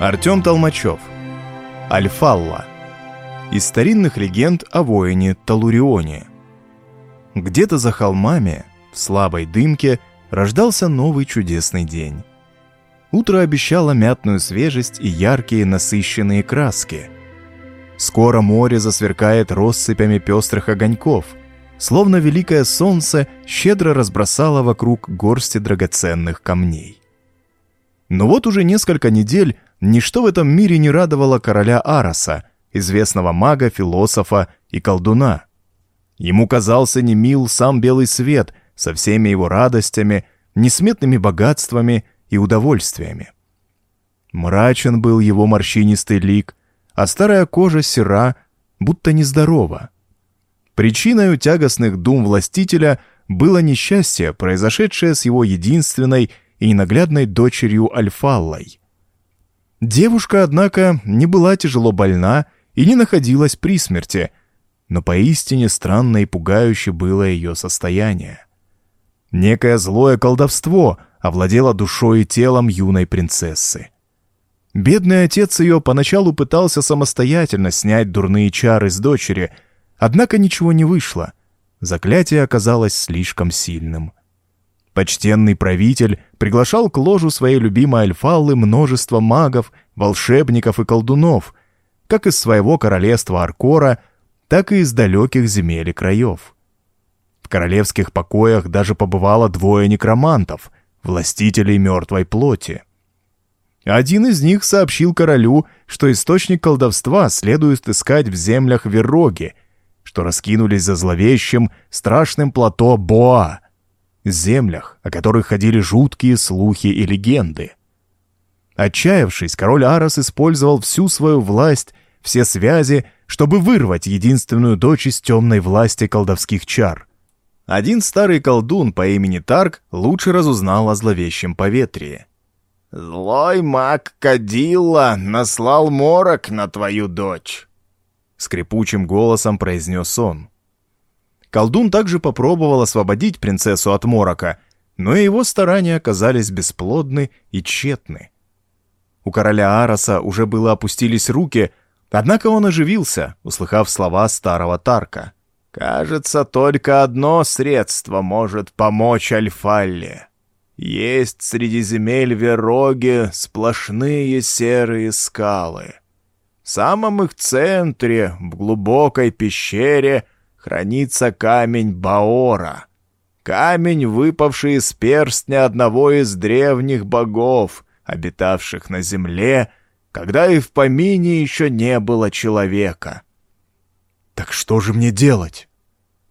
Артем Толмачев. Альфалла. Из старинных легенд о воине Талурионе. Где-то за холмами, в слабой дымке, рождался новый чудесный день. Утро обещало мятную свежесть и яркие насыщенные краски. Скоро море засверкает россыпями пестрых огоньков, словно великое солнце щедро разбросало вокруг горсти драгоценных камней. Но вот уже несколько недель ничто в этом мире не радовало короля Араса, известного мага, философа и колдуна. Ему казался немил сам белый свет со всеми его радостями, несметными богатствами и удовольствиями. Мрачен был его морщинистый лик, а старая кожа сера, будто нездорова. Причиной тягостных дум властителя было несчастье, произошедшее с его единственной и ненаглядной дочерью Альфаллой. Девушка, однако, не была тяжело больна и не находилась при смерти, но поистине странно и пугающе было ее состояние. Некое злое колдовство овладело душой и телом юной принцессы. Бедный отец ее поначалу пытался самостоятельно снять дурные чары с дочери, однако ничего не вышло. Заклятие оказалось слишком сильным. Почтенный правитель приглашал к ложу своей любимой Альфаллы множество магов, волшебников и колдунов, как из своего королевства Аркора, так и из далеких земель и краев. В королевских покоях даже побывало двое некромантов, властителей мертвой плоти. Один из них сообщил королю, что источник колдовства следует искать в землях Верроги, что раскинулись за зловещим, страшным плато Боа, землях, о которых ходили жуткие слухи и легенды. Отчаявшись, король Арос использовал всю свою власть, все связи, чтобы вырвать единственную дочь из темной власти колдовских чар. Один старый колдун по имени Тарк лучше разузнал о зловещем поветрии. «Злой маг Кадилла наслал морок на твою дочь», — скрипучим голосом произнес он. Колдун также попробовал освободить принцессу от морока, но его старания оказались бесплодны и тщетны. У короля Ароса уже было опустились руки, однако он оживился, услыхав слова старого Тарка. «Кажется, только одно средство может помочь Альфалле. Есть среди земель Вероги сплошные серые скалы. В самом их центре, в глубокой пещере — хранится камень Баора. Камень, выпавший из перстня одного из древних богов, обитавших на земле, когда и в помине еще не было человека. «Так что же мне делать?»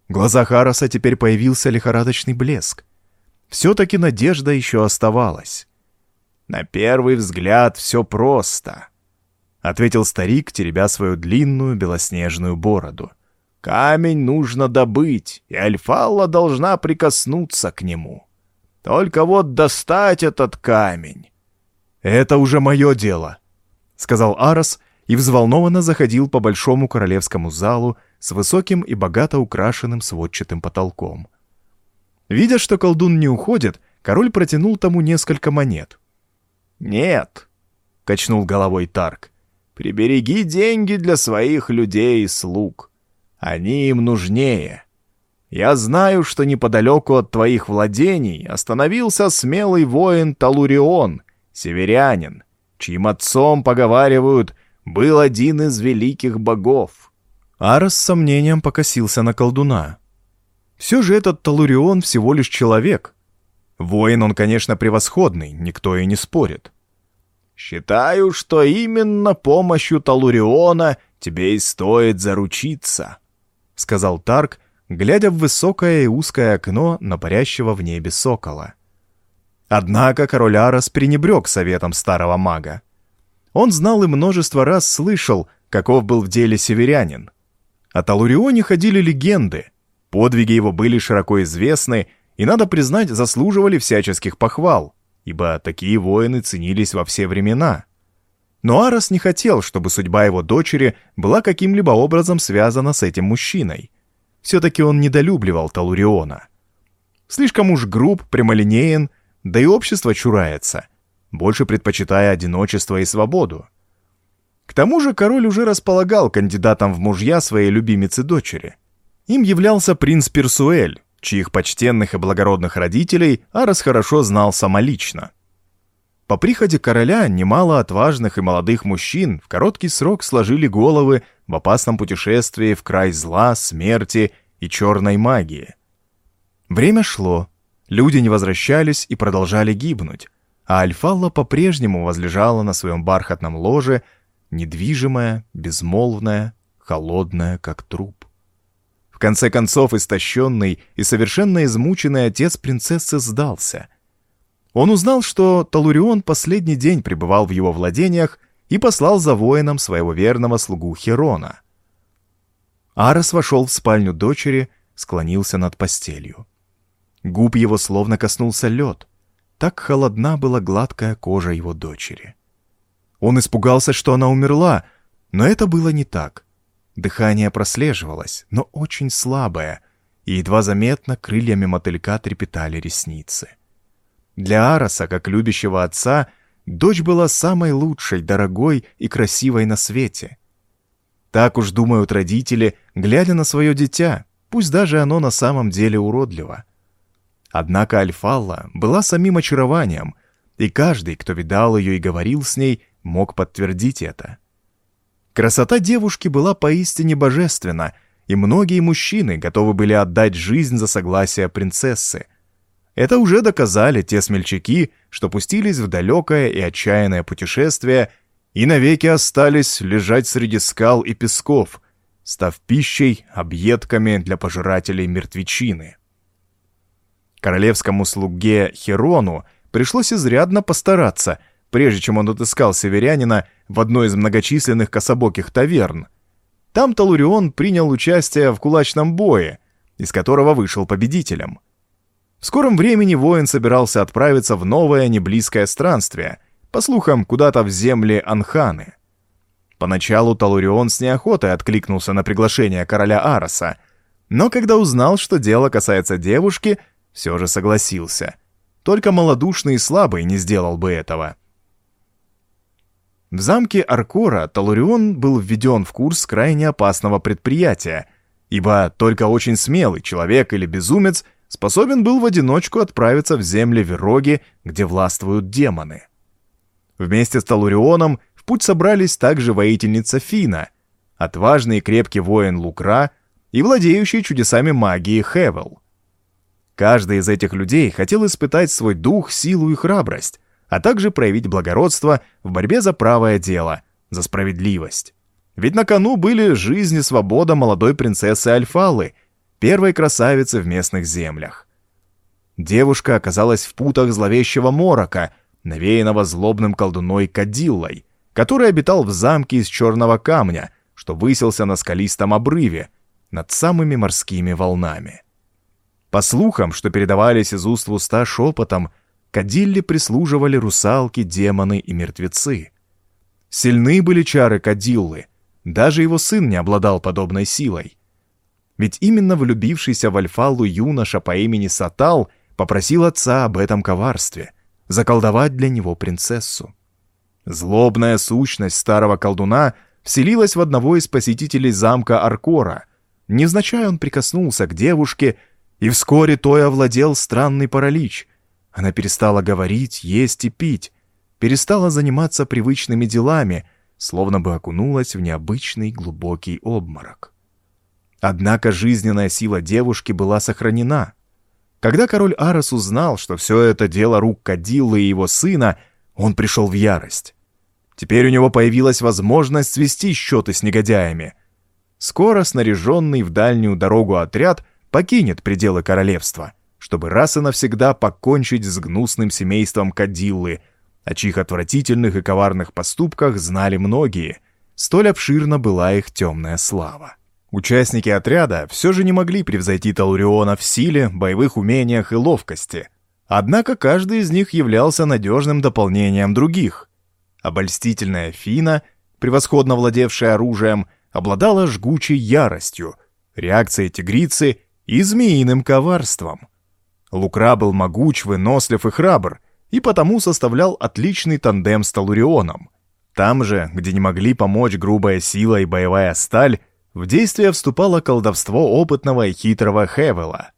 В глазах Араса теперь появился лихорадочный блеск. Все-таки надежда еще оставалась. «На первый взгляд все просто», — ответил старик, теребя свою длинную белоснежную бороду. Камень нужно добыть, и Альфалла должна прикоснуться к нему. Только вот достать этот камень... «Это уже мое дело», — сказал Арос и взволнованно заходил по большому королевскому залу с высоким и богато украшенным сводчатым потолком. Видя, что колдун не уходит, король протянул тому несколько монет. «Нет», — качнул головой Тарк, — «прибереги деньги для своих людей и слуг. Они им нужнее. Я знаю, что неподалеку от твоих владений остановился смелый воин Талурион, северянин, чьим отцом, поговаривают, был один из великих богов. Арос с сомнением покосился на колдуна. Все же этот Талурион всего лишь человек. Воин он, конечно, превосходный, никто и не спорит. Считаю, что именно помощью Талуриона тебе и стоит заручиться сказал Тарк, глядя в высокое и узкое окно на парящего в небе сокола. Однако король Арас пренебрег советом старого мага. Он знал и множество раз слышал, каков был в деле северянин. О Талурионе ходили легенды, подвиги его были широко известны и, надо признать, заслуживали всяческих похвал, ибо такие воины ценились во все времена. Но Арос не хотел, чтобы судьба его дочери была каким-либо образом связана с этим мужчиной. Все-таки он недолюбливал Талуриона. Слишком уж груб, прямолинеен, да и общество чурается. больше предпочитая одиночество и свободу. К тому же король уже располагал кандидатом в мужья своей любимицы дочери. Им являлся принц Персуэль, чьих почтенных и благородных родителей Арас хорошо знал самолично. По приходе короля немало отважных и молодых мужчин в короткий срок сложили головы в опасном путешествии в край зла, смерти и черной магии. Время шло, люди не возвращались и продолжали гибнуть, а Альфалла по-прежнему возлежала на своем бархатном ложе, недвижимая, безмолвная, холодная, как труп. В конце концов, истощенный и совершенно измученный отец принцессы сдался. Он узнал, что Талурион последний день пребывал в его владениях и послал за воином своего верного слугу Херона. Арос вошел в спальню дочери, склонился над постелью. Губ его словно коснулся лед. Так холодна была гладкая кожа его дочери. Он испугался, что она умерла, но это было не так. Дыхание прослеживалось, но очень слабое, и едва заметно крыльями мотылька трепетали ресницы. Для Ароса, как любящего отца, дочь была самой лучшей, дорогой и красивой на свете. Так уж думают родители, глядя на свое дитя, пусть даже оно на самом деле уродливо. Однако Альфалла была самим очарованием, и каждый, кто видал ее и говорил с ней, мог подтвердить это. Красота девушки была поистине божественна, и многие мужчины готовы были отдать жизнь за согласие принцессы. Это уже доказали те смельчаки, что пустились в далекое и отчаянное путешествие и навеки остались лежать среди скал и песков, став пищей, объедками для пожирателей мертвечины. Королевскому слуге Херону пришлось изрядно постараться, прежде чем он отыскал северянина в одной из многочисленных кособоких таверн. Там Талурион принял участие в кулачном бое, из которого вышел победителем. В скором времени воин собирался отправиться в новое неблизкое странствие, по слухам, куда-то в земли Анханы. Поначалу Талурион с неохотой откликнулся на приглашение короля Ароса, но когда узнал, что дело касается девушки, все же согласился. Только малодушный и слабый не сделал бы этого. В замке Аркора Талурион был введен в курс крайне опасного предприятия, ибо только очень смелый человек или безумец способен был в одиночку отправиться в земли Вероги, где властвуют демоны. Вместе с Талурионом в путь собрались также воительница Фина, отважный и крепкий воин Лукра и владеющий чудесами магии Хевел. Каждый из этих людей хотел испытать свой дух, силу и храбрость, а также проявить благородство в борьбе за правое дело, за справедливость. Ведь на кону были жизнь и свобода молодой принцессы Альфалы, первой красавицы в местных землях. Девушка оказалась в путах зловещего морока, навеянного злобным колдуной Кадиллой, который обитал в замке из черного камня, что высился на скалистом обрыве, над самыми морскими волнами. По слухам, что передавались из уст в уста шепотом, Кадилле прислуживали русалки, демоны и мертвецы. Сильны были чары Кадиллы, даже его сын не обладал подобной силой. Ведь именно влюбившийся в Альфалу юноша по имени Сатал попросил отца об этом коварстве, заколдовать для него принцессу. Злобная сущность старого колдуна вселилась в одного из посетителей замка Аркора. Невзначай он прикоснулся к девушке и вскоре той овладел странный паралич. Она перестала говорить, есть и пить, перестала заниматься привычными делами, словно бы окунулась в необычный глубокий обморок. Однако жизненная сила девушки была сохранена. Когда король Арас узнал, что все это дело рук Кадиллы и его сына, он пришел в ярость. Теперь у него появилась возможность свести счеты с негодяями. Скоро снаряженный в дальнюю дорогу отряд — покинет пределы королевства, чтобы раз и навсегда покончить с гнусным семейством Кадиллы, о чьих отвратительных и коварных поступках знали многие. Столь обширна была их темная слава. Участники отряда все же не могли превзойти Талуриона в силе, боевых умениях и ловкости. Однако каждый из них являлся надежным дополнением других. Обольстительная Фина, превосходно владевшая оружием, обладала жгучей яростью, реакцией тигрицы и змеиным коварством. Лукра был могуч, вынослив и храбр, и потому составлял отличный тандем с Талурионом. Там же, где не могли помочь грубая сила и боевая сталь, в действие вступало колдовство опытного и хитрого Хевела.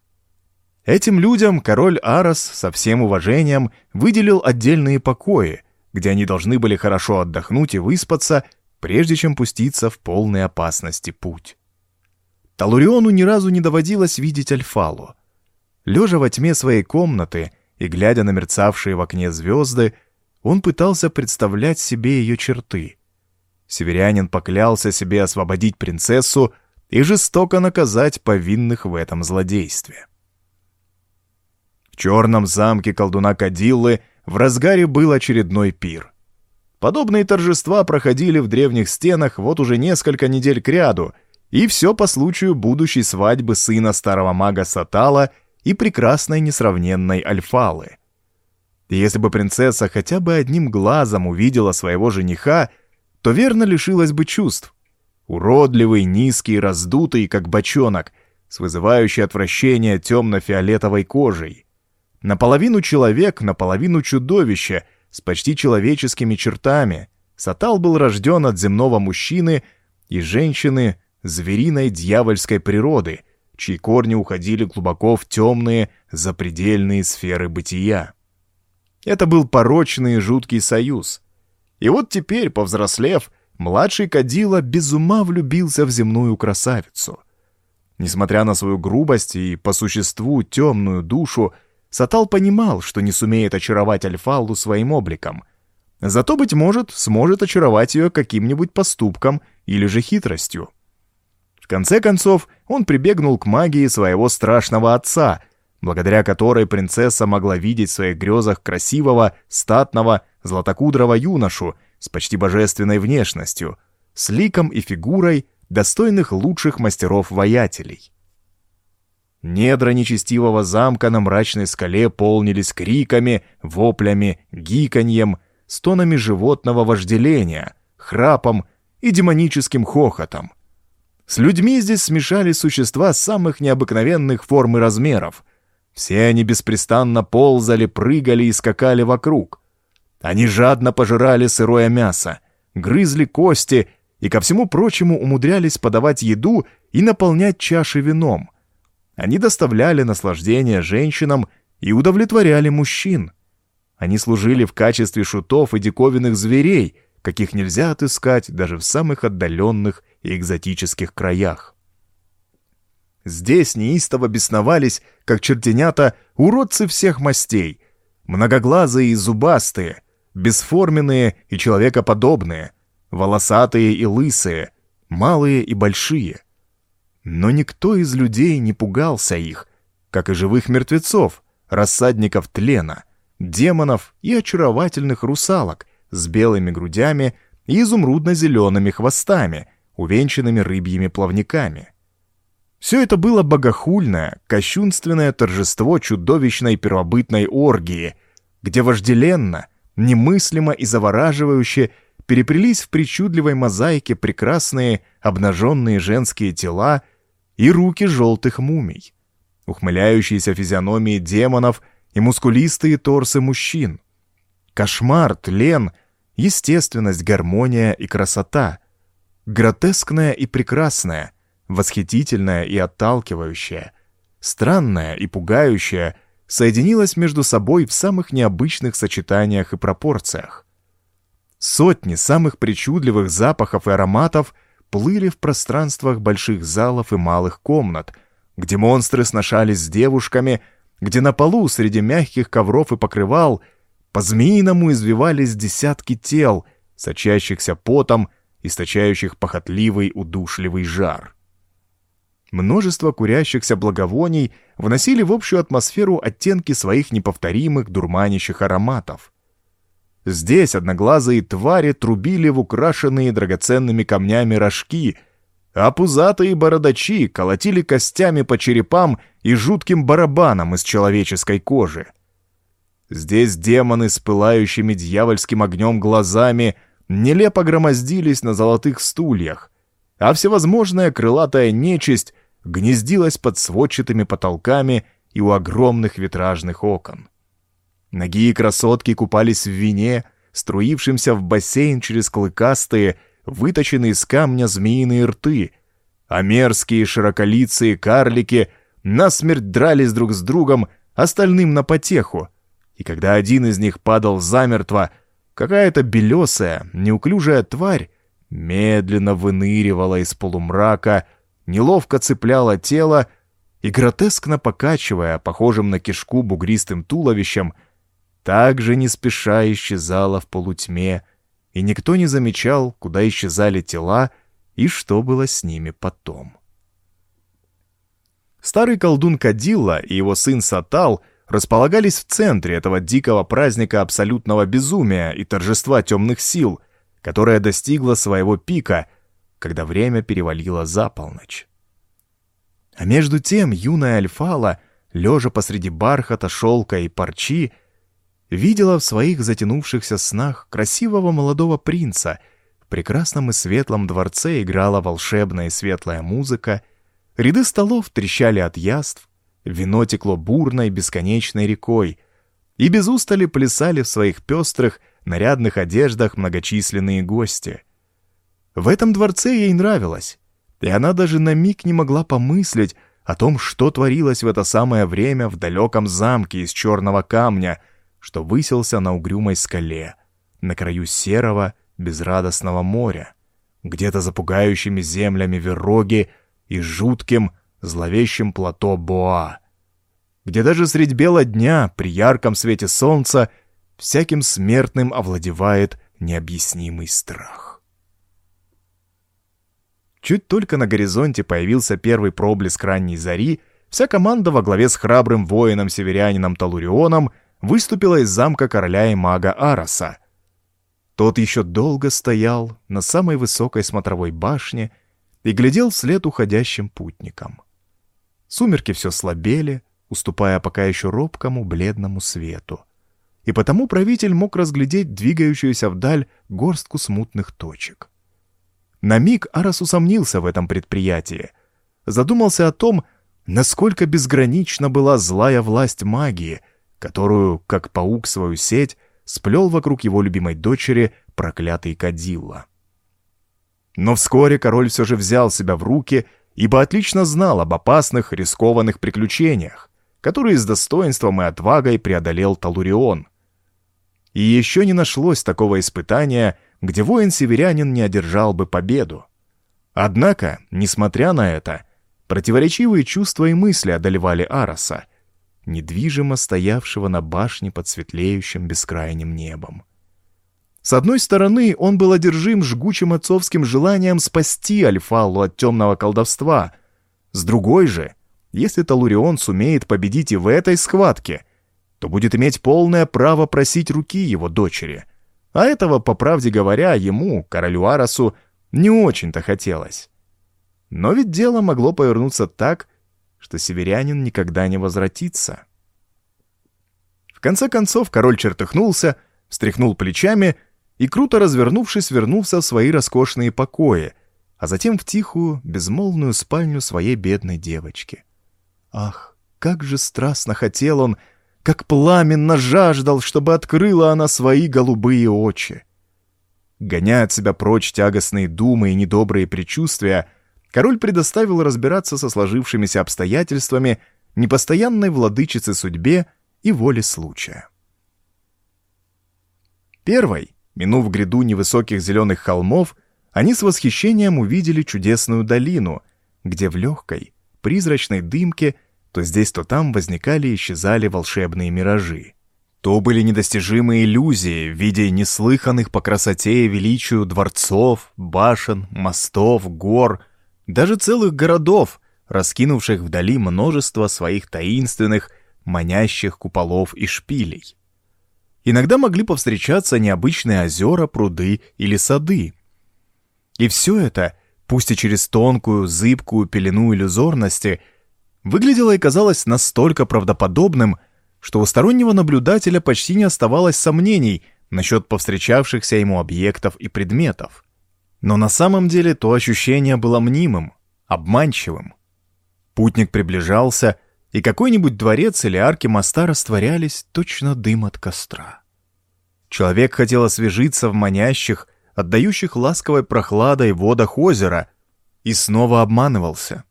Этим людям король Арос со всем уважением выделил отдельные покои, где они должны были хорошо отдохнуть и выспаться, прежде чем пуститься в полной опасности путь. Талуриону ни разу не доводилось видеть Альфалу. Лежа во тьме своей комнаты и глядя на мерцавшие в окне звезды, он пытался представлять себе ее черты. Северянин поклялся себе освободить принцессу и жестоко наказать повинных в этом злодействе. В черном замке колдуна Кадиллы в разгаре был очередной пир. Подобные торжества проходили в древних стенах вот уже несколько недель кряду — и все по случаю будущей свадьбы сына старого мага Сатала и прекрасной несравненной Альфалы. если бы принцесса хотя бы одним глазом увидела своего жениха, то верно лишилась бы чувств. Уродливый, низкий, раздутый, как бочонок, с вызывающей отвращение темно-фиолетовой кожей. Наполовину человек, наполовину чудовище, с почти человеческими чертами. Сатал был рожден от земного мужчины и женщины звериной дьявольской природы, чьи корни уходили глубоко в темные, запредельные сферы бытия. Это был порочный и жуткий союз. И вот теперь, повзрослев, младший Кадила без ума влюбился в земную красавицу. Несмотря на свою грубость и, по существу, темную душу, Сатал понимал, что не сумеет очаровать Альфаллу своим обликом. Зато, быть может, сможет очаровать ее каким-нибудь поступком или же хитростью конце концов, он прибегнул к магии своего страшного отца, благодаря которой принцесса могла видеть в своих грезах красивого, статного, златокудрого юношу с почти божественной внешностью, с ликом и фигурой, достойных лучших мастеров-воятелей. Недра нечестивого замка на мрачной скале полнились криками, воплями, гиканьем, стонами животного вожделения, храпом и демоническим хохотом. С людьми здесь смешались существа самых необыкновенных форм и размеров. Все они беспрестанно ползали, прыгали и скакали вокруг. Они жадно пожирали сырое мясо, грызли кости и, ко всему прочему, умудрялись подавать еду и наполнять чаши вином. Они доставляли наслаждение женщинам и удовлетворяли мужчин. Они служили в качестве шутов и диковинных зверей, каких нельзя отыскать даже в самых отдаленных и экзотических краях. Здесь неистово бесновались, как чертенята, уродцы всех мастей, многоглазые и зубастые, бесформенные и человекоподобные, волосатые и лысые, малые и большие. Но никто из людей не пугался их, как и живых мертвецов, рассадников тлена, демонов и очаровательных русалок с белыми грудями и изумрудно-зелеными хвостами — увенчанными рыбьими плавниками. Все это было богохульное, кощунственное торжество чудовищной первобытной оргии, где вожделенно, немыслимо и завораживающе переплелись в причудливой мозаике прекрасные обнаженные женские тела и руки желтых мумий, ухмыляющиеся физиономии демонов и мускулистые торсы мужчин. Кошмар, тлен, естественность, гармония и красота — гротескная и прекрасная, восхитительная и отталкивающая, странная и пугающая, соединилась между собой в самых необычных сочетаниях и пропорциях. Сотни самых причудливых запахов и ароматов плыли в пространствах больших залов и малых комнат, где монстры сношались с девушками, где на полу среди мягких ковров и покрывал по-змеиному извивались десятки тел, сочащихся потом источающих похотливый удушливый жар. Множество курящихся благовоний вносили в общую атмосферу оттенки своих неповторимых дурманящих ароматов. Здесь одноглазые твари трубили в украшенные драгоценными камнями рожки, а пузатые бородачи колотили костями по черепам и жутким барабаном из человеческой кожи. Здесь демоны с пылающими дьявольским огнем глазами — нелепо громоздились на золотых стульях, а всевозможная крылатая нечисть гнездилась под сводчатыми потолками и у огромных витражных окон. Ноги красотки купались в вине, струившимся в бассейн через клыкастые, выточенные из камня змеиные рты, а мерзкие широколицые карлики насмерть дрались друг с другом, остальным на потеху, и когда один из них падал замертво, какая-то белесая, неуклюжая тварь медленно выныривала из полумрака, неловко цепляла тело и, гротескно покачивая, похожим на кишку бугристым туловищем, также не спеша исчезала в полутьме, и никто не замечал, куда исчезали тела и что было с ними потом. Старый колдун Кадилла и его сын Сатал располагались в центре этого дикого праздника абсолютного безумия и торжества темных сил, которое достигло своего пика, когда время перевалило за полночь. А между тем юная Альфала, лежа посреди бархата, шелка и парчи, видела в своих затянувшихся снах красивого молодого принца. В прекрасном и светлом дворце играла волшебная и светлая музыка, ряды столов трещали от яств, вино текло бурной бесконечной рекой, и без устали плясали в своих пестрых, нарядных одеждах многочисленные гости. В этом дворце ей нравилось и она даже на миг не могла помыслить о том, что творилось в это самое время в далеком замке из черного камня, что высился на угрюмой скале, на краю серого, безрадостного моря, где-то за пугающими землями Вероги и жутким, зловещим плато Боа, где даже средь бела дня, при ярком свете солнца, всяким смертным овладевает необъяснимый страх. Чуть только на горизонте появился первый проблеск ранней зари, вся команда во главе с храбрым воином-северянином Талурионом выступила из замка короля и мага Араса. Тот еще долго стоял на самой высокой смотровой башне и глядел вслед уходящим путникам. Сумерки все слабели, уступая пока еще робкому бледному свету. И потому правитель мог разглядеть двигающуюся вдаль горстку смутных точек. На миг Арас усомнился в этом предприятии. Задумался о том, насколько безгранична была злая власть магии, которую, как паук свою сеть, сплел вокруг его любимой дочери проклятый Кадилла. Но вскоре король все же взял себя в руки, ибо отлично знал об опасных, рискованных приключениях, которые с достоинством и отвагой преодолел Талурион. И еще не нашлось такого испытания — где воин-северянин не одержал бы победу. Однако, несмотря на это, противоречивые чувства и мысли одолевали Араса, недвижимо стоявшего на башне под светлеющим бескрайним небом. С одной стороны, он был одержим жгучим отцовским желанием спасти Альфалу от темного колдовства. С другой же, если Талурион сумеет победить и в этой схватке, то будет иметь полное право просить руки его дочери. А этого, по правде говоря, ему, королю Арасу, не очень-то хотелось. Но ведь дело могло повернуться так, что северянин никогда не возвратится. В конце концов король чертыхнулся, встряхнул плечами и, круто развернувшись, вернулся в свои роскошные покои, а затем в тихую, безмолвную спальню своей бедной девочки. Ах, как же страстно хотел он, как пламенно жаждал, чтобы открыла она свои голубые очи. Гоняя от себя прочь тягостные думы и недобрые предчувствия, король предоставил разбираться со сложившимися обстоятельствами непостоянной владычице судьбе и воле случая. Первой, минув гряду невысоких зеленых холмов, они с восхищением увидели чудесную долину, где в легкой, призрачной дымке – то здесь, то там возникали и исчезали волшебные миражи. То были недостижимые иллюзии в виде неслыханных по красоте и величию дворцов, башен, мостов, гор, даже целых городов, раскинувших вдали множество своих таинственных, манящих куполов и шпилей. Иногда могли повстречаться необычные озера, пруды или сады. И все это, пусть и через тонкую, зыбкую пелену иллюзорности – выглядело и казалось настолько правдоподобным, что у стороннего наблюдателя почти не оставалось сомнений насчет повстречавшихся ему объектов и предметов. Но на самом деле то ощущение было мнимым, обманчивым. Путник приближался, и какой-нибудь дворец или арки моста растворялись точно дым от костра. Человек хотел освежиться в манящих, отдающих ласковой прохладой водах озера, и снова обманывался.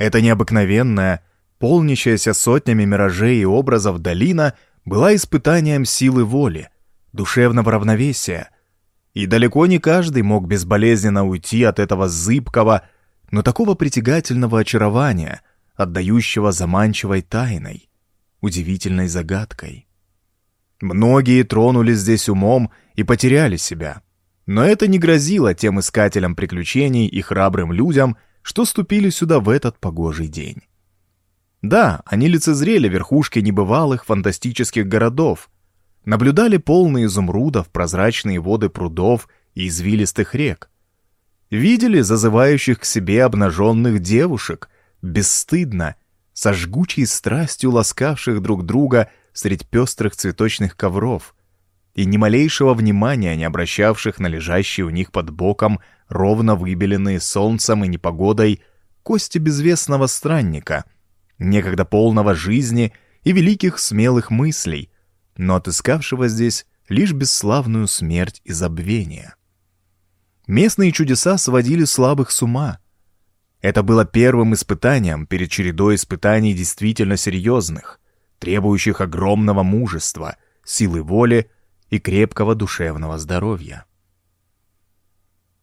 Это необыкновенная, полнящаяся сотнями миражей и образов долина была испытанием силы воли, душевного равновесия, и далеко не каждый мог безболезненно уйти от этого зыбкого, но такого притягательного очарования, отдающего заманчивой тайной, удивительной загадкой. Многие тронулись здесь умом и потеряли себя. Но это не грозило тем искателям приключений и храбрым людям, что ступили сюда в этот погожий день. Да, они лицезрели верхушки небывалых фантастических городов, наблюдали полные изумрудов прозрачные воды прудов и извилистых рек, видели зазывающих к себе обнаженных девушек, бесстыдно, со жгучей страстью ласкавших друг друга средь пестрых цветочных ковров и ни малейшего внимания не обращавших на лежащие у них под боком ровно выбеленные солнцем и непогодой кости безвестного странника, некогда полного жизни и великих смелых мыслей, но отыскавшего здесь лишь бесславную смерть и забвение. Местные чудеса сводили слабых с ума. Это было первым испытанием перед чередой испытаний действительно серьезных, требующих огромного мужества, силы воли и крепкого душевного здоровья.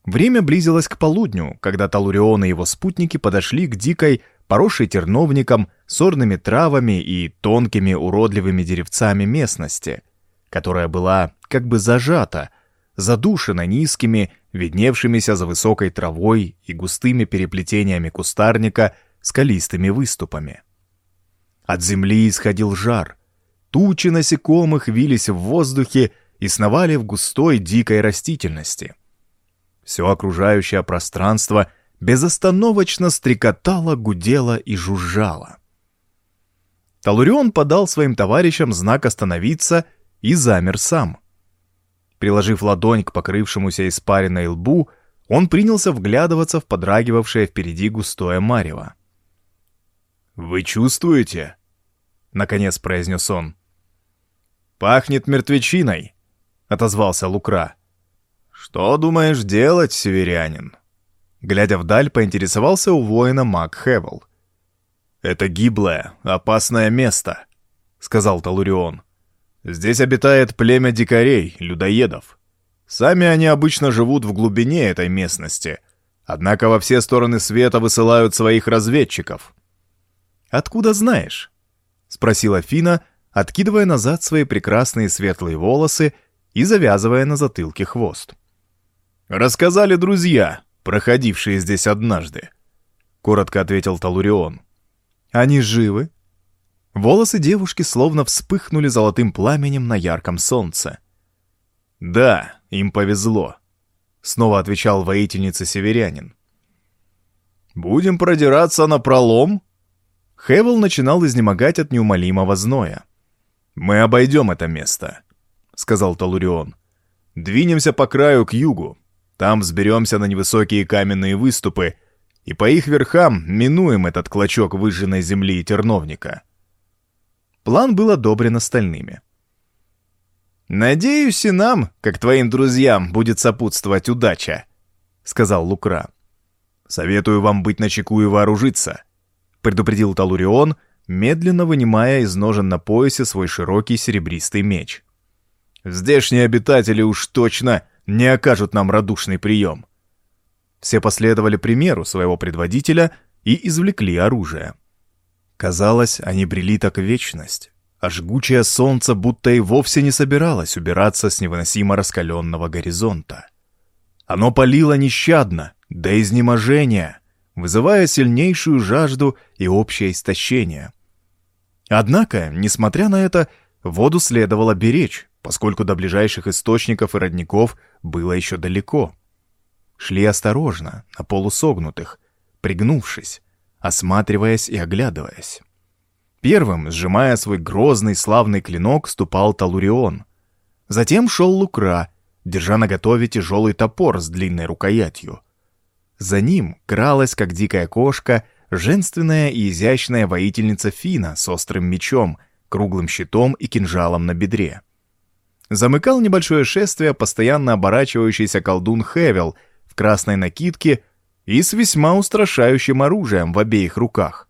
Время близилось к полудню, когда Талурион и его спутники подошли к дикой, поросшей терновником, сорными травами и тонкими уродливыми деревцами местности, которая была как бы зажата, задушена низкими, видневшимися за высокой травой и густыми переплетениями кустарника скалистыми выступами. От земли исходил жар. Тучи насекомых вились в воздухе и сновали в густой дикой растительности. Все окружающее пространство безостановочно стрекотало, гудело и жужжало. Талурион подал своим товарищам знак остановиться и замер сам. Приложив ладонь к покрывшемуся испаренной лбу, он принялся вглядываться в подрагивавшее впереди густое марево. «Вы чувствуете?» — наконец произнес он. «Пахнет мертвечиной», — отозвался Лукра. «Что думаешь делать, северянин?» Глядя вдаль, поинтересовался у воина Мак Хевел. «Это гиблое, опасное место», — сказал Талурион. «Здесь обитает племя дикарей, людоедов. Сами они обычно живут в глубине этой местности, однако во все стороны света высылают своих разведчиков». «Откуда знаешь?» — спросила Фина, откидывая назад свои прекрасные светлые волосы и завязывая на затылке хвост. «Рассказали друзья, проходившие здесь однажды», — коротко ответил Талурион. «Они живы?» Волосы девушки словно вспыхнули золотым пламенем на ярком солнце. «Да, им повезло», — снова отвечал воительница-северянин. «Будем продираться на пролом?» Хевел начинал изнемогать от неумолимого зноя. «Мы обойдем это место», — сказал Талурион. «Двинемся по краю к югу. Там взберемся на невысокие каменные выступы, и по их верхам минуем этот клочок выжженной земли и терновника». План был одобрен остальными. «Надеюсь, и нам, как твоим друзьям, будет сопутствовать удача», — сказал Лукра. «Советую вам быть начеку и вооружиться предупредил Талурион, медленно вынимая из ножен на поясе свой широкий серебристый меч. «Здешние обитатели уж точно не окажут нам радушный прием». Все последовали примеру своего предводителя и извлекли оружие. Казалось, они брели так вечность, а жгучее солнце будто и вовсе не собиралось убираться с невыносимо раскаленного горизонта. Оно палило нещадно, до изнеможения — вызывая сильнейшую жажду и общее истощение. Однако, несмотря на это, воду следовало беречь, поскольку до ближайших источников и родников было еще далеко. Шли осторожно, на полусогнутых, пригнувшись, осматриваясь и оглядываясь. Первым, сжимая свой грозный славный клинок, ступал Талурион. Затем шел Лукра, держа наготове тяжелый топор с длинной рукоятью — за ним кралась, как дикая кошка, женственная и изящная воительница Фина с острым мечом, круглым щитом и кинжалом на бедре. Замыкал небольшое шествие постоянно оборачивающийся колдун Хевел в красной накидке и с весьма устрашающим оружием в обеих руках.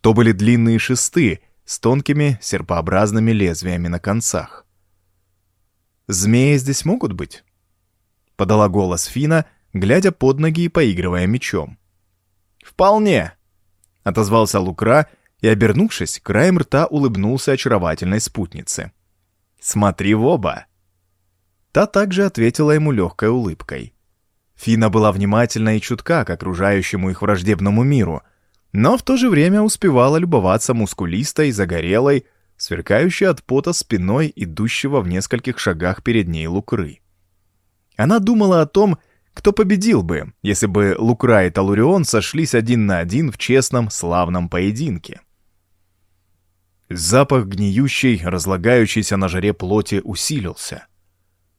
То были длинные шесты с тонкими серпообразными лезвиями на концах. «Змеи здесь могут быть?» — подала голос Фина, глядя под ноги и поигрывая мечом. «Вполне», — отозвался Лукра и, обернувшись, краем рта улыбнулся очаровательной спутнице. «Смотри в оба!» Та также ответила ему легкой улыбкой. Фина была внимательна и чутка к окружающему их враждебному миру, но в то же время успевала любоваться мускулистой, загорелой, сверкающей от пота спиной идущего в нескольких шагах перед ней Лукры. Она думала о том, кто победил бы, если бы Лукра и Талурион сошлись один на один в честном, славном поединке. Запах гниющей, разлагающейся на жаре плоти усилился.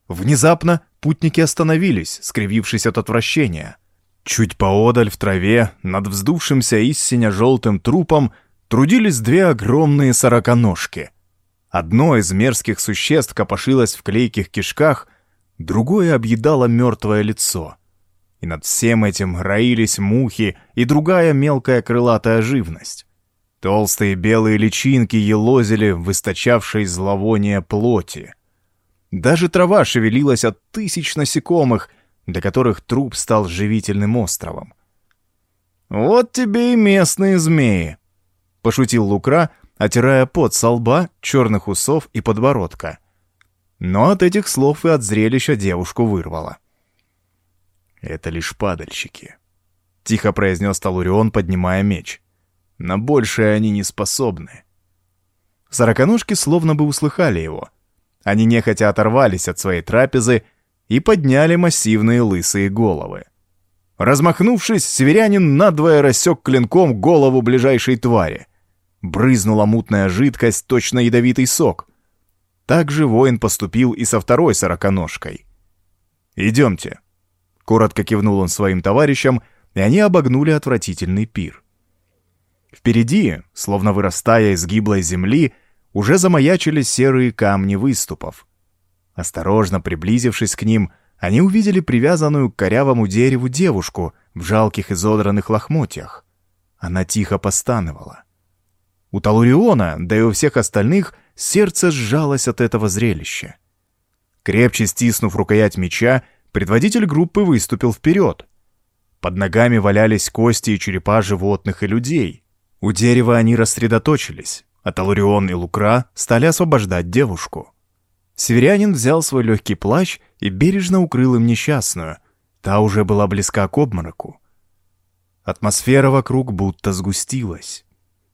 Внезапно путники остановились, скривившись от отвращения. Чуть поодаль в траве, над вздувшимся и сине-желтым трупом, трудились две огромные сороконожки. Одно из мерзких существ копошилось в клейких кишках, другое объедало мертвое лицо. И над всем этим роились мухи и другая мелкая крылатая живность. Толстые белые личинки елозили в источавшей зловоние плоти. Даже трава шевелилась от тысяч насекомых, для которых труп стал живительным островом. «Вот тебе и местные змеи», — пошутил Лукра, отирая пот со лба, черных усов и подбородка. Но от этих слов и от зрелища девушку вырвало. «Это лишь падальщики», — тихо произнес Талурион, поднимая меч. На большее они не способны. Сороконожки словно бы услыхали его. Они нехотя оторвались от своей трапезы и подняли массивные лысые головы. Размахнувшись, северянин надвое рассек клинком голову ближайшей твари. Брызнула мутная жидкость, точно ядовитый сок. Так же воин поступил и со второй сороконожкой. «Идемте», — коротко кивнул он своим товарищам, и они обогнули отвратительный пир. Впереди, словно вырастая из гиблой земли, уже замаячили серые камни выступов. Осторожно приблизившись к ним, они увидели привязанную к корявому дереву девушку в жалких изодранных лохмотьях. Она тихо постановала. У Талуриона, да и у всех остальных, сердце сжалось от этого зрелища. Крепче стиснув рукоять меча, предводитель группы выступил вперед. Под ногами валялись кости и черепа животных и людей. У дерева они рассредоточились, а Талурион и Лукра стали освобождать девушку. Северянин взял свой легкий плащ и бережно укрыл им несчастную. Та уже была близка к обмороку. Атмосфера вокруг будто сгустилась.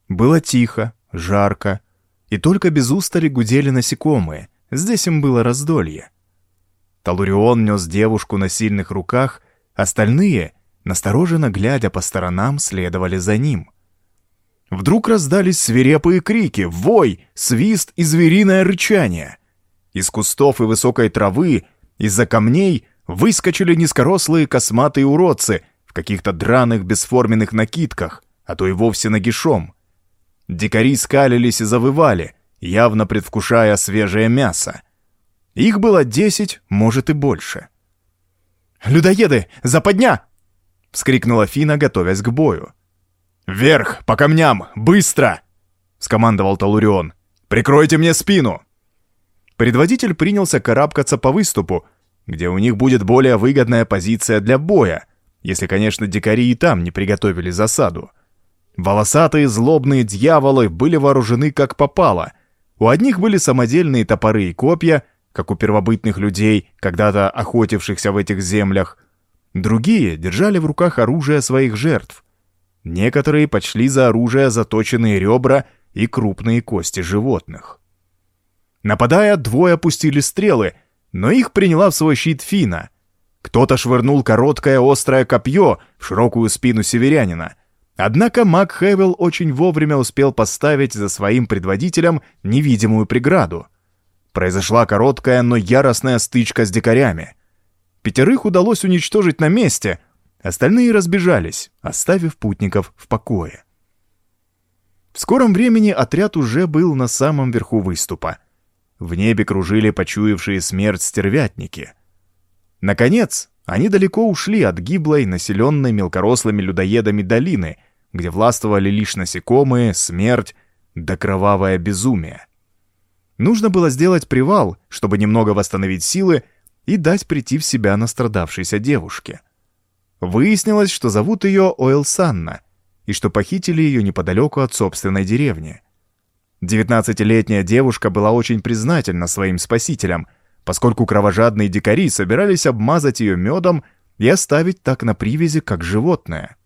Было тихо, жарко, и только без устали гудели насекомые. Здесь им было раздолье. Талурион нес девушку на сильных руках, остальные, настороженно глядя по сторонам, следовали за ним — Вдруг раздались свирепые крики, вой, свист и звериное рычание. Из кустов и высокой травы, из-за камней выскочили низкорослые косматые уродцы в каких-то драных бесформенных накидках, а то и вовсе нагишом. Дикари скалились и завывали, явно предвкушая свежее мясо. Их было десять, может и больше. «Людоеды! Западня!» — вскрикнула Фина, готовясь к бою. «Вверх, по камням, быстро!» — скомандовал Талурион. «Прикройте мне спину!» Предводитель принялся карабкаться по выступу, где у них будет более выгодная позиция для боя, если, конечно, дикари и там не приготовили засаду. Волосатые злобные дьяволы были вооружены как попало. У одних были самодельные топоры и копья, как у первобытных людей, когда-то охотившихся в этих землях. Другие держали в руках оружие своих жертв. Некоторые почли за оружие заточенные ребра и крупные кости животных. Нападая, двое опустили стрелы, но их приняла в свой щит Фина. Кто-то швырнул короткое острое копье в широкую спину северянина. Однако маг Хевел очень вовремя успел поставить за своим предводителем невидимую преграду. Произошла короткая, но яростная стычка с дикарями. Пятерых удалось уничтожить на месте — Остальные разбежались, оставив путников в покое. В скором времени отряд уже был на самом верху выступа. В небе кружили почуявшие смерть стервятники. Наконец, они далеко ушли от гиблой, населенной мелкорослыми людоедами долины, где властвовали лишь насекомые, смерть да кровавое безумие. Нужно было сделать привал, чтобы немного восстановить силы и дать прийти в себя настрадавшейся девушке. Выяснилось, что зовут ее Оэлсанна, и что похитили ее неподалеку от собственной деревни. Девятнадцатилетняя девушка была очень признательна своим спасителям, поскольку кровожадные дикари собирались обмазать ее медом и оставить так на привязи, как животное.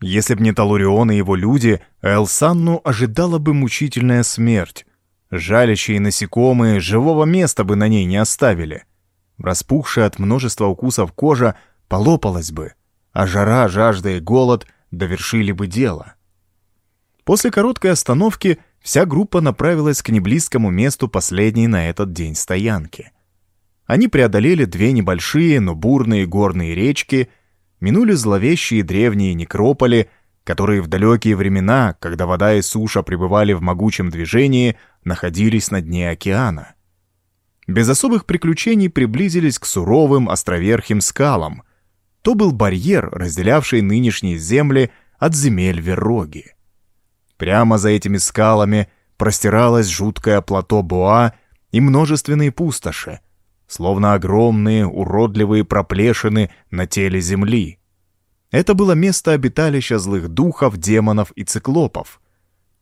Если б не Талурион и его люди, Элсанну ожидала бы мучительная смерть. Жалящие насекомые живого места бы на ней не оставили. Распухшая от множества укусов кожа полопалась бы, а жара, жажда и голод — довершили бы дело. После короткой остановки вся группа направилась к неблизкому месту последней на этот день стоянки. Они преодолели две небольшие, но бурные горные речки, минули зловещие древние некрополи, которые в далекие времена, когда вода и суша пребывали в могучем движении, находились на дне океана. Без особых приключений приблизились к суровым островерхим скалам, то был барьер, разделявший нынешние земли от земель Верроги. Прямо за этими скалами простиралось жуткое плато Боа и множественные пустоши, словно огромные уродливые проплешины на теле земли. Это было место обиталища злых духов, демонов и циклопов.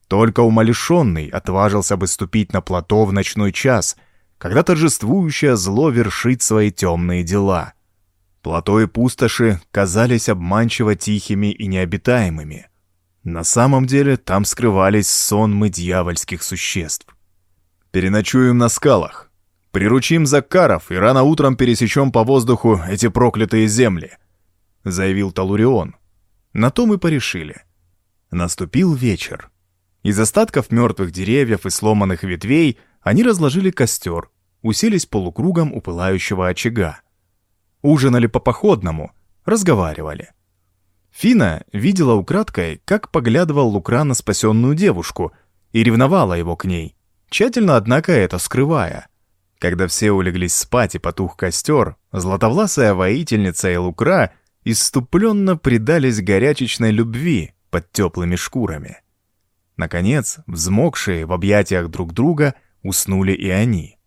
Только умалишенный отважился бы ступить на плато в ночной час, когда торжествующее зло вершит свои темные дела — Плато и пустоши казались обманчиво тихими и необитаемыми. На самом деле там скрывались сонмы дьявольских существ. «Переночуем на скалах. Приручим Закаров и рано утром пересечем по воздуху эти проклятые земли», — заявил Талурион. На то мы порешили. Наступил вечер. Из остатков мертвых деревьев и сломанных ветвей они разложили костер, уселись полукругом у пылающего очага ужинали по-походному, разговаривали. Фина видела украдкой, как поглядывал Лукра на спасенную девушку и ревновала его к ней, тщательно, однако, это скрывая. Когда все улеглись спать и потух костер, златовласая воительница и Лукра иступленно предались горячечной любви под теплыми шкурами. Наконец, взмокшие в объятиях друг друга, уснули и они.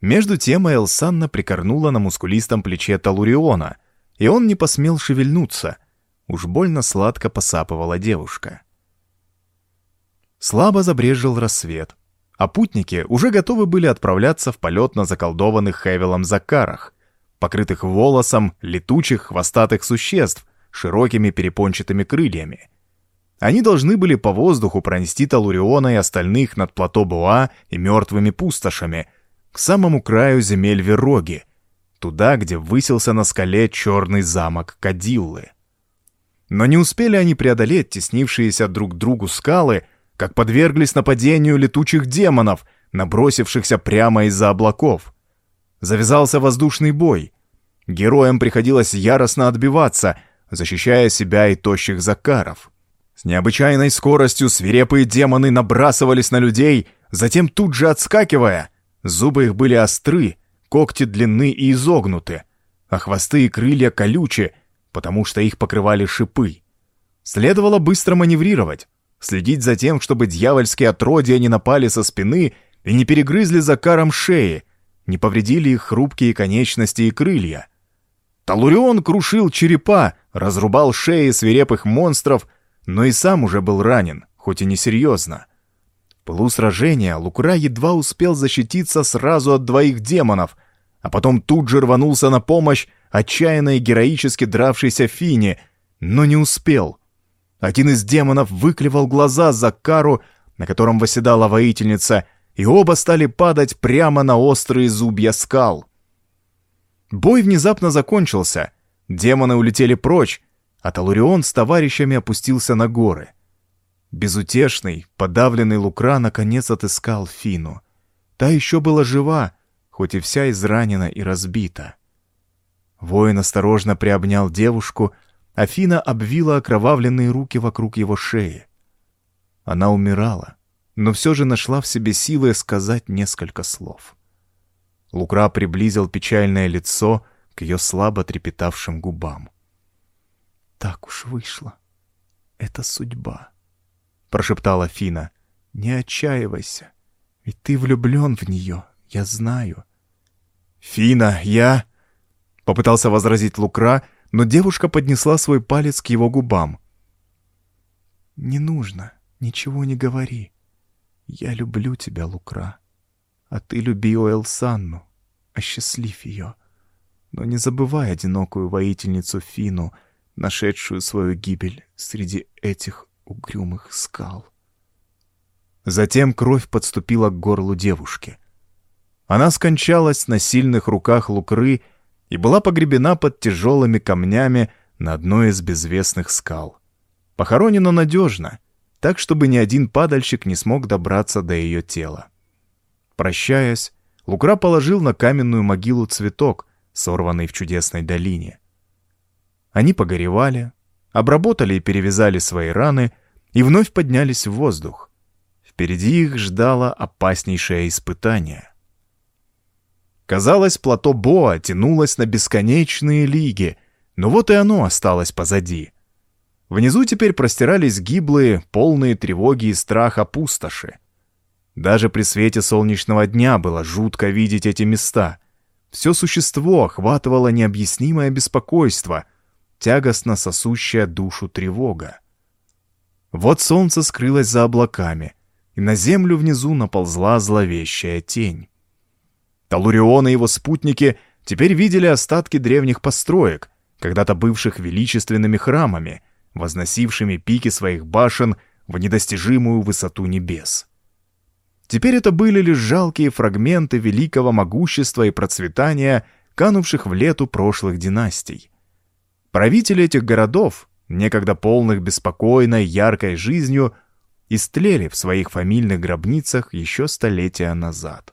Между тем Элсанна прикорнула на мускулистом плече Талуриона, и он не посмел шевельнуться. Уж больно сладко посапывала девушка. Слабо забрежил рассвет, а путники уже готовы были отправляться в полет на заколдованных Хевелом закарах, покрытых волосом летучих хвостатых существ широкими перепончатыми крыльями. Они должны были по воздуху пронести Талуриона и остальных над плато Буа и мертвыми пустошами — к самому краю земель Вероги, туда, где высился на скале черный замок Кадиллы. Но не успели они преодолеть теснившиеся друг к другу скалы, как подверглись нападению летучих демонов, набросившихся прямо из-за облаков. Завязался воздушный бой. Героям приходилось яростно отбиваться, защищая себя и тощих закаров. С необычайной скоростью свирепые демоны набрасывались на людей, затем тут же отскакивая, Зубы их были остры, когти длинны и изогнуты, а хвосты и крылья колючи, потому что их покрывали шипы. Следовало быстро маневрировать, следить за тем, чтобы дьявольские отродья не напали со спины и не перегрызли за каром шеи, не повредили их хрупкие конечности и крылья. Талурион крушил черепа, разрубал шеи свирепых монстров, но и сам уже был ранен, хоть и несерьезно. В пылу сражения Лукра едва успел защититься сразу от двоих демонов, а потом тут же рванулся на помощь отчаянно и героически дравшейся Фине, но не успел. Один из демонов выклевал глаза за кару, на котором восседала воительница, и оба стали падать прямо на острые зубья скал. Бой внезапно закончился, демоны улетели прочь, а Талурион с товарищами опустился на горы — Безутешный, подавленный Лукра наконец отыскал Фину. Та еще была жива, хоть и вся изранена и разбита. Воин осторожно приобнял девушку, Афина обвила окровавленные руки вокруг его шеи. Она умирала, но все же нашла в себе силы сказать несколько слов. Лукра приблизил печальное лицо к ее слабо трепетавшим губам. «Так уж вышло. Это судьба», — прошептала Фина. «Не отчаивайся, ведь ты влюблен в нее, я знаю». «Фина, я...» — попытался возразить Лукра, но девушка поднесла свой палец к его губам. «Не нужно, ничего не говори. Я люблю тебя, Лукра. А ты люби Оэлсанну, осчастлив ее. Но не забывай одинокую воительницу Фину, нашедшую свою гибель среди этих угрюмых скал». Затем кровь подступила к горлу девушки. Она скончалась на сильных руках Лукры и была погребена под тяжелыми камнями на одной из безвестных скал. Похоронена надежно, так, чтобы ни один падальщик не смог добраться до ее тела. Прощаясь, Лукра положил на каменную могилу цветок, сорванный в чудесной долине. Они погоревали, обработали и перевязали свои раны и вновь поднялись в воздух. Впереди их ждало опаснейшее испытание. Казалось, плато Боа тянулось на бесконечные лиги, но вот и оно осталось позади. Внизу теперь простирались гиблые, полные тревоги и страха пустоши. Даже при свете солнечного дня было жутко видеть эти места. Все существо охватывало необъяснимое беспокойство, тягостно сосущая душу тревога. Вот солнце скрылось за облаками, и на землю внизу наползла зловещая тень. Талурион и его спутники теперь видели остатки древних построек, когда-то бывших величественными храмами, возносившими пики своих башен в недостижимую высоту небес. Теперь это были лишь жалкие фрагменты великого могущества и процветания, канувших в лету прошлых династий. Правители этих городов, некогда полных беспокойной, яркой жизнью, истлели в своих фамильных гробницах еще столетия назад.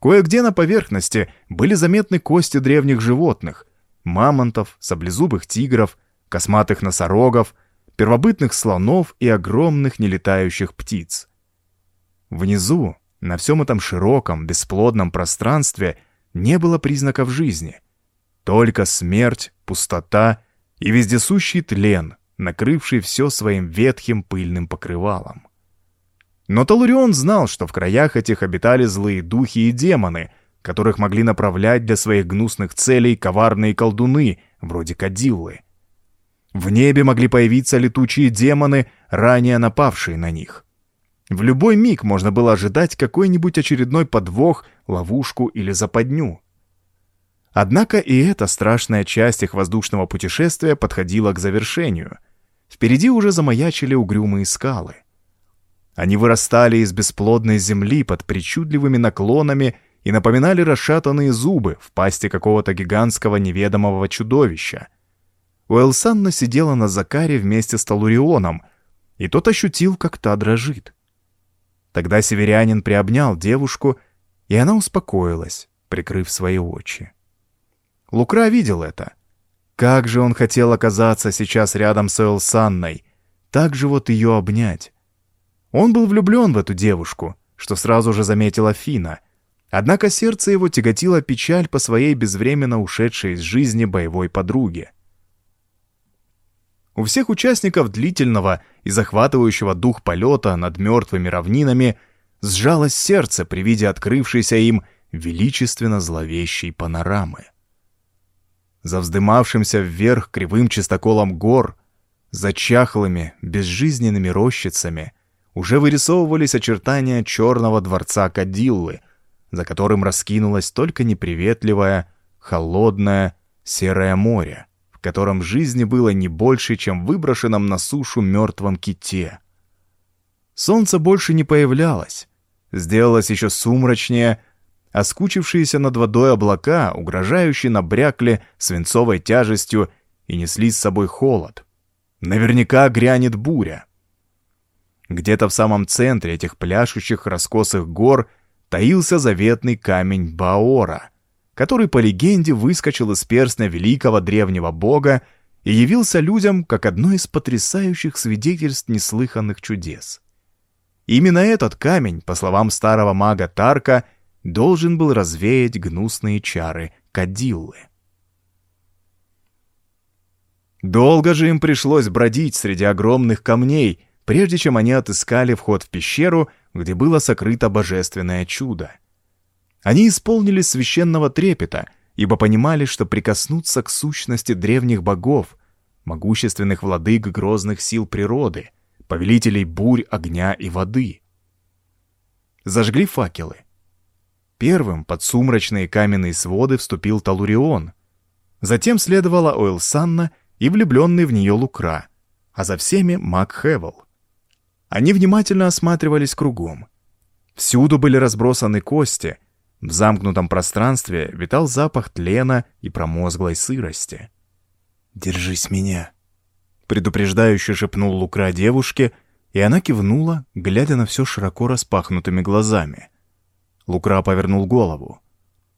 Кое-где на поверхности были заметны кости древних животных, мамонтов, саблезубых тигров, косматых носорогов, первобытных слонов и огромных нелетающих птиц. Внизу, на всем этом широком, бесплодном пространстве не было признаков жизни. Только смерть, пустота и вездесущий тлен, накрывший все своим ветхим пыльным покрывалом. Но Талурион знал, что в краях этих обитали злые духи и демоны, которых могли направлять для своих гнусных целей коварные колдуны, вроде Кадиллы. В небе могли появиться летучие демоны, ранее напавшие на них. В любой миг можно было ожидать какой-нибудь очередной подвох, ловушку или западню. Однако и эта страшная часть их воздушного путешествия подходила к завершению. Впереди уже замаячили угрюмые скалы — они вырастали из бесплодной земли под причудливыми наклонами и напоминали расшатанные зубы в пасти какого-то гигантского неведомого чудовища. Уэлсанна сидела на Закаре вместе с Талурионом, и тот ощутил, как та дрожит. Тогда северянин приобнял девушку, и она успокоилась, прикрыв свои очи. Лукра видел это. Как же он хотел оказаться сейчас рядом с Уэлсанной, так же вот ее обнять. Он был влюблен в эту девушку, что сразу же заметила Фина. Однако сердце его тяготило печаль по своей безвременно ушедшей из жизни боевой подруге. У всех участников длительного и захватывающего дух полета над мертвыми равнинами сжалось сердце при виде открывшейся им величественно зловещей панорамы. За вздымавшимся вверх кривым чистоколом гор, за чахлыми, безжизненными рощицами — уже вырисовывались очертания черного дворца Кадиллы, за которым раскинулось только неприветливое, холодное, серое море, в котором жизни было не больше, чем в выброшенном на сушу мертвом ките. Солнце больше не появлялось, сделалось еще сумрачнее, а скучившиеся над водой облака, угрожающие набрякли свинцовой тяжестью и несли с собой холод. Наверняка грянет буря. Где-то в самом центре этих пляшущих раскосых гор таился заветный камень Баора, который, по легенде, выскочил из перстня великого древнего бога и явился людям как одно из потрясающих свидетельств неслыханных чудес. Именно этот камень, по словам старого мага Тарка, должен был развеять гнусные чары Кадиллы. Долго же им пришлось бродить среди огромных камней, прежде чем они отыскали вход в пещеру, где было сокрыто божественное чудо. Они исполнились священного трепета, ибо понимали, что прикоснуться к сущности древних богов, могущественных владык грозных сил природы, повелителей бурь, огня и воды. Зажгли факелы. Первым под сумрачные каменные своды вступил Талурион. Затем следовала Оэлсанна и влюбленный в нее Лукра, а за всеми маг Хевел. Они внимательно осматривались кругом. Всюду были разбросаны кости, в замкнутом пространстве витал запах тлена и промозглой сырости. «Держись меня», — предупреждающе шепнул Лукра девушке, и она кивнула, глядя на все широко распахнутыми глазами. Лукра повернул голову.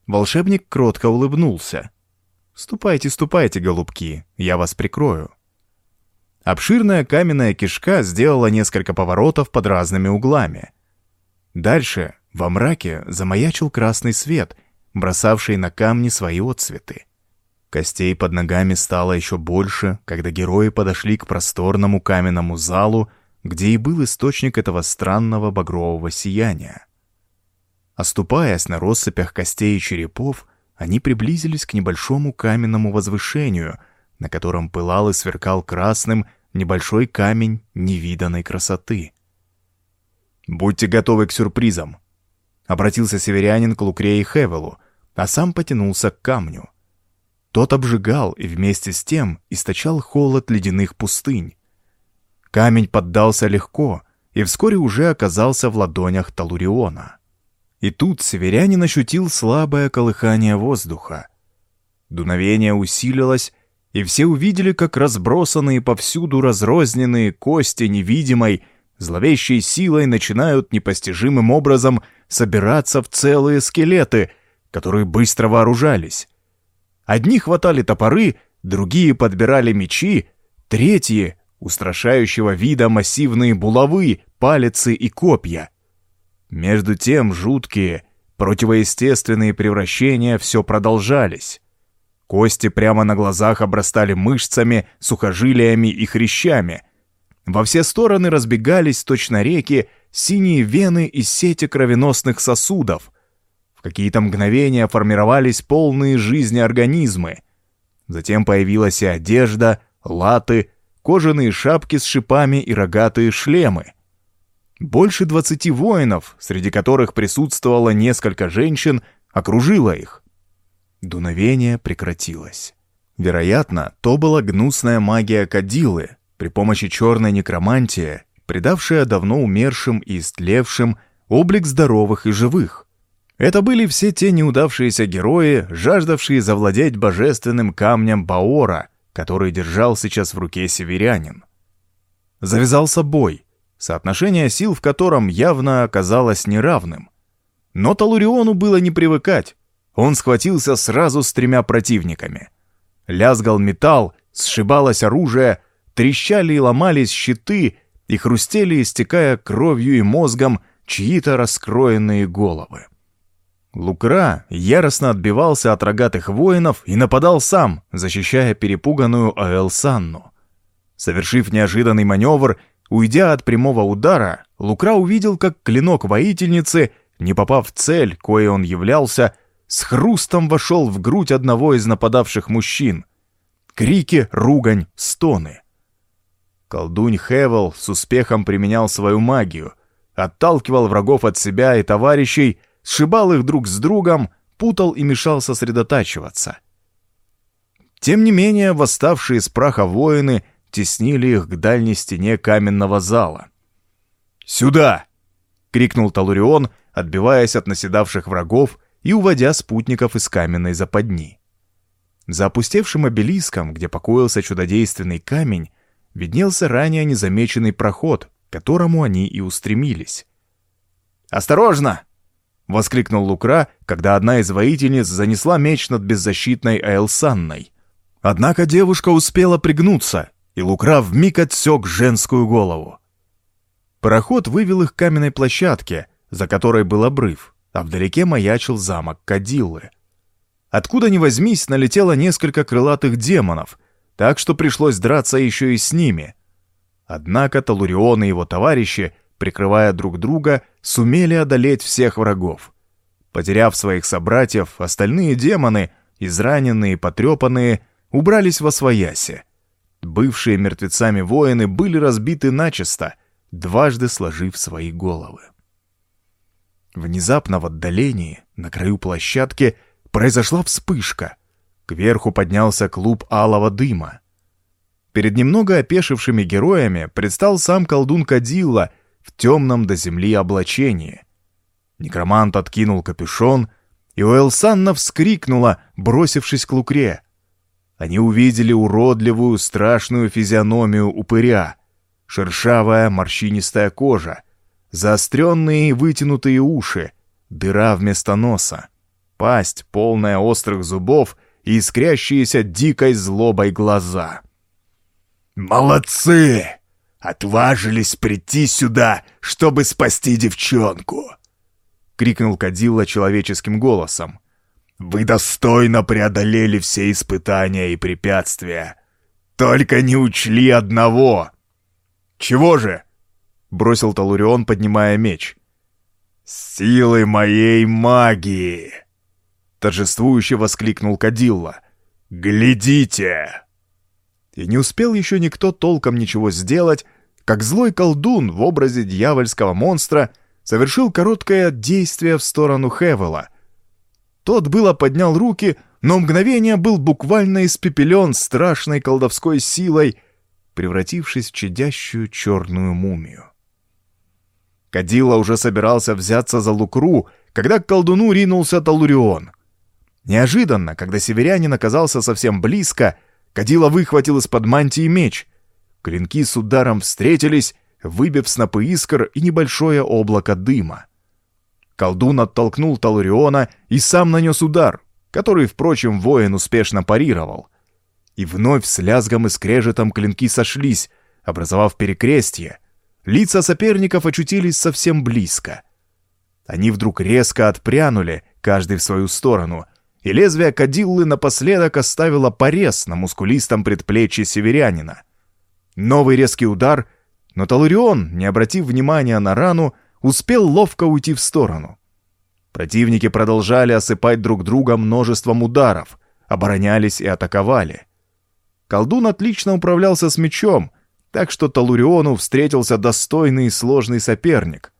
Волшебник кротко улыбнулся. «Ступайте, ступайте, голубки, я вас прикрою». Обширная каменная кишка сделала несколько поворотов под разными углами. Дальше, во мраке, замаячил красный свет, бросавший на камни свои отцветы. Костей под ногами стало еще больше, когда герои подошли к просторному каменному залу, где и был источник этого странного багрового сияния. Оступаясь на россыпях костей и черепов, они приблизились к небольшому каменному возвышению, на котором пылал и сверкал красным небольшой камень невиданной красоты. «Будьте готовы к сюрпризам», — обратился северянин к Лукре и Хевелу, а сам потянулся к камню. Тот обжигал и вместе с тем источал холод ледяных пустынь. Камень поддался легко и вскоре уже оказался в ладонях Талуриона. И тут северянин ощутил слабое колыхание воздуха. Дуновение усилилось, и все увидели, как разбросанные повсюду разрозненные кости невидимой, зловещей силой начинают непостижимым образом собираться в целые скелеты, которые быстро вооружались. Одни хватали топоры, другие подбирали мечи, третьи — устрашающего вида массивные булавы, палицы и копья. Между тем жуткие, противоестественные превращения все продолжались. Кости прямо на глазах обрастали мышцами, сухожилиями и хрящами. Во все стороны разбегались точно реки синие вены и сети кровеносных сосудов. В какие-то мгновения формировались полные жизни организмы. Затем появилась и одежда, латы, кожаные шапки с шипами и рогатые шлемы. Больше двадцати воинов, среди которых присутствовало несколько женщин, окружило их. Дуновение прекратилось. Вероятно, то была гнусная магия Кадилы, при помощи черной некромантии, придавшая давно умершим и истлевшим облик здоровых и живых. Это были все те неудавшиеся герои, жаждавшие завладеть божественным камнем Баора, который держал сейчас в руке северянин. Завязался бой — соотношение сил в котором явно оказалось неравным. Но Талуриону было не привыкать. Он схватился сразу с тремя противниками. Лязгал металл, сшибалось оружие, трещали и ломались щиты и хрустели, истекая кровью и мозгом, чьи-то раскроенные головы. Лукра яростно отбивался от рогатых воинов и нападал сам, защищая перепуганную Аэлсанну. Совершив неожиданный маневр, Уйдя от прямого удара, Лукра увидел, как клинок воительницы, не попав в цель, кое он являлся, с хрустом вошел в грудь одного из нападавших мужчин. Крики, ругань, стоны. Колдунь Хевел с успехом применял свою магию, отталкивал врагов от себя и товарищей, сшибал их друг с другом, путал и мешал сосредотачиваться. Тем не менее, восставшие из праха воины теснили их к дальней стене каменного зала. «Сюда!» — крикнул Талурион, отбиваясь от наседавших врагов и уводя спутников из каменной западни. За опустевшим обелиском, где покоился чудодейственный камень, виднелся ранее незамеченный проход, к которому они и устремились. «Осторожно!» — воскликнул Лукра, когда одна из воительниц занесла меч над беззащитной Аэлсанной. Однако девушка успела пригнуться, и Лукра вмиг отсек женскую голову. Пароход вывел их к каменной площадке, за которой был обрыв, а вдалеке маячил замок Кадиллы. Откуда ни возьмись, налетело несколько крылатых демонов, так что пришлось драться еще и с ними. Однако Талурион и его товарищи, прикрывая друг друга, сумели одолеть всех врагов. Потеряв своих собратьев, остальные демоны, израненные и потрепанные, убрались во свояси. Бывшие мертвецами воины были разбиты начисто, дважды сложив свои головы. Внезапно в отдалении, на краю площадки, произошла вспышка. Кверху поднялся клуб алого дыма. Перед немного опешившими героями предстал сам колдун Кадилла в темном до земли облачении. Некромант откинул капюшон, и Уэлсанна вскрикнула, бросившись к Лукре. Они увидели уродливую, страшную физиономию упыря, шершавая морщинистая кожа, заостренные вытянутые уши, дыра вместо носа, пасть, полная острых зубов и искрящиеся дикой злобой глаза. «Молодцы! Отважились прийти сюда, чтобы спасти девчонку!» — крикнул Кадилла человеческим голосом. «Вы достойно преодолели все испытания и препятствия. Только не учли одного!» «Чего же?» — бросил Талурион, поднимая меч. «Силы моей магии!» — торжествующе воскликнул Кадилла. «Глядите!» И не успел еще никто толком ничего сделать, как злой колдун в образе дьявольского монстра совершил короткое действие в сторону Хевела. Тот было поднял руки, но мгновение был буквально испепелен страшной колдовской силой, превратившись в чадящую черную мумию. Кадила уже собирался взяться за Лукру, когда к колдуну ринулся Талурион. Неожиданно, когда северянин оказался совсем близко, Кадила выхватил из-под мантии меч. Клинки с ударом встретились, выбив снопы искр и небольшое облако дыма. Колдун оттолкнул Талуриона и сам нанес удар, который, впрочем, воин успешно парировал. И вновь с лязгом и скрежетом клинки сошлись, образовав перекрестье. Лица соперников очутились совсем близко. Они вдруг резко отпрянули, каждый в свою сторону, и лезвие кадиллы напоследок оставило порез на мускулистом предплечье северянина. Новый резкий удар, но Талурион, не обратив внимания на рану, успел ловко уйти в сторону. Противники продолжали осыпать друг друга множеством ударов, оборонялись и атаковали. Колдун отлично управлялся с мечом, так что Талуриону встретился достойный и сложный соперник.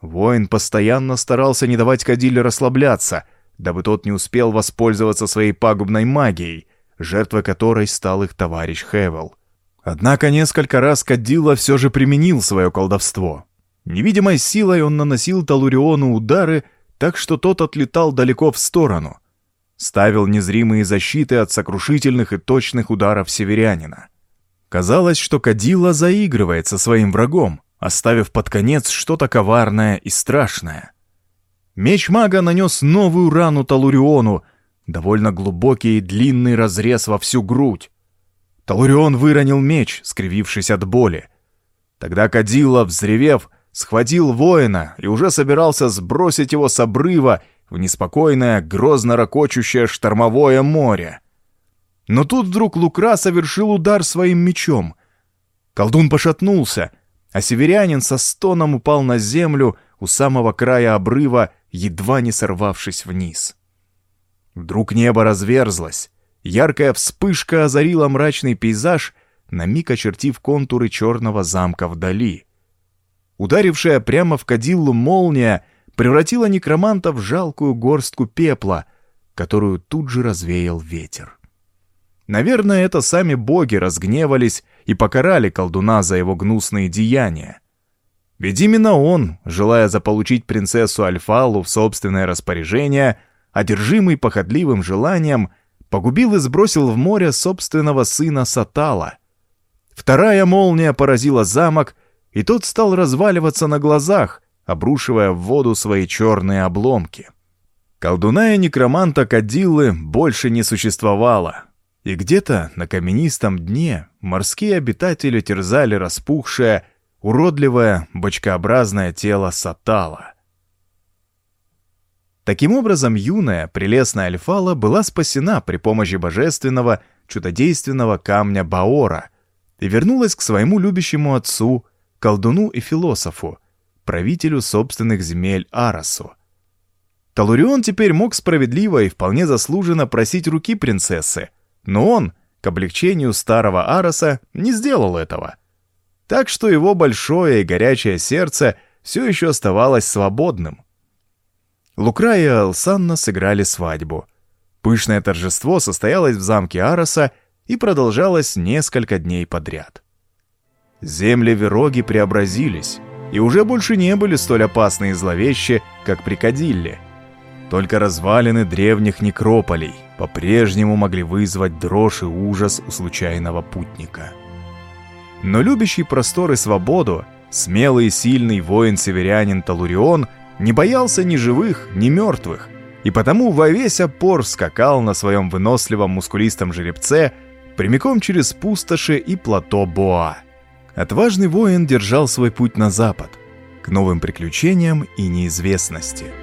Воин постоянно старался не давать Кадиле расслабляться — дабы тот не успел воспользоваться своей пагубной магией, жертвой которой стал их товарищ Хевел. Однако несколько раз Кадилла все же применил свое колдовство. Невидимой силой он наносил Талуриону удары, так что тот отлетал далеко в сторону. Ставил незримые защиты от сокрушительных и точных ударов северянина. Казалось, что Кадилла заигрывает со своим врагом, оставив под конец что-то коварное и страшное — Меч мага нанес новую рану Талуриону, довольно глубокий и длинный разрез во всю грудь. Талурион выронил меч, скривившись от боли. Тогда Кадилла, взревев, схватил воина и уже собирался сбросить его с обрыва в неспокойное, грозно ракочущее штормовое море. Но тут вдруг Лукра совершил удар своим мечом. Колдун пошатнулся, а северянин со стоном упал на землю у самого края обрыва едва не сорвавшись вниз. Вдруг небо разверзлось, яркая вспышка озарила мрачный пейзаж, на миг очертив контуры черного замка вдали. Ударившая прямо в кадиллу молния превратила некроманта в жалкую горстку пепла, которую тут же развеял ветер. Наверное, это сами боги разгневались и покарали колдуна за его гнусные деяния. Ведь именно он, желая заполучить принцессу Альфалу в собственное распоряжение, одержимый похотливым желанием, погубил и сбросил в море собственного сына Сатала. Вторая молния поразила замок, и тот стал разваливаться на глазах, обрушивая в воду свои черные обломки. Колдуна и некроманта Кадиллы больше не существовало, И где-то на каменистом дне морские обитатели терзали распухшее, уродливое, бочкообразное тело сатала. Таким образом, юная, прелестная Альфала была спасена при помощи божественного, чудодейственного камня Баора и вернулась к своему любящему отцу, колдуну и философу, правителю собственных земель Арасу. Талурион теперь мог справедливо и вполне заслуженно просить руки принцессы, но он, к облегчению старого Араса, не сделал этого. Так что его большое и горячее сердце все еще оставалось свободным. Лукра и Алсанна сыграли свадьбу. Пышное торжество состоялось в замке Араса и продолжалось несколько дней подряд. Земли Вероги преобразились и уже больше не были столь опасны и зловещи, как при Кадилле. Только развалины древних некрополей по-прежнему могли вызвать дрожь и ужас у случайного путника. Но любящий простор и свободу, смелый и сильный воин-северянин Талурион – не боялся ни живых, ни мертвых, и потому во весь опор скакал на своем выносливом мускулистом жеребце прямиком через пустоши и плато Боа. Отважный воин держал свой путь на запад, к новым приключениям и неизвестности –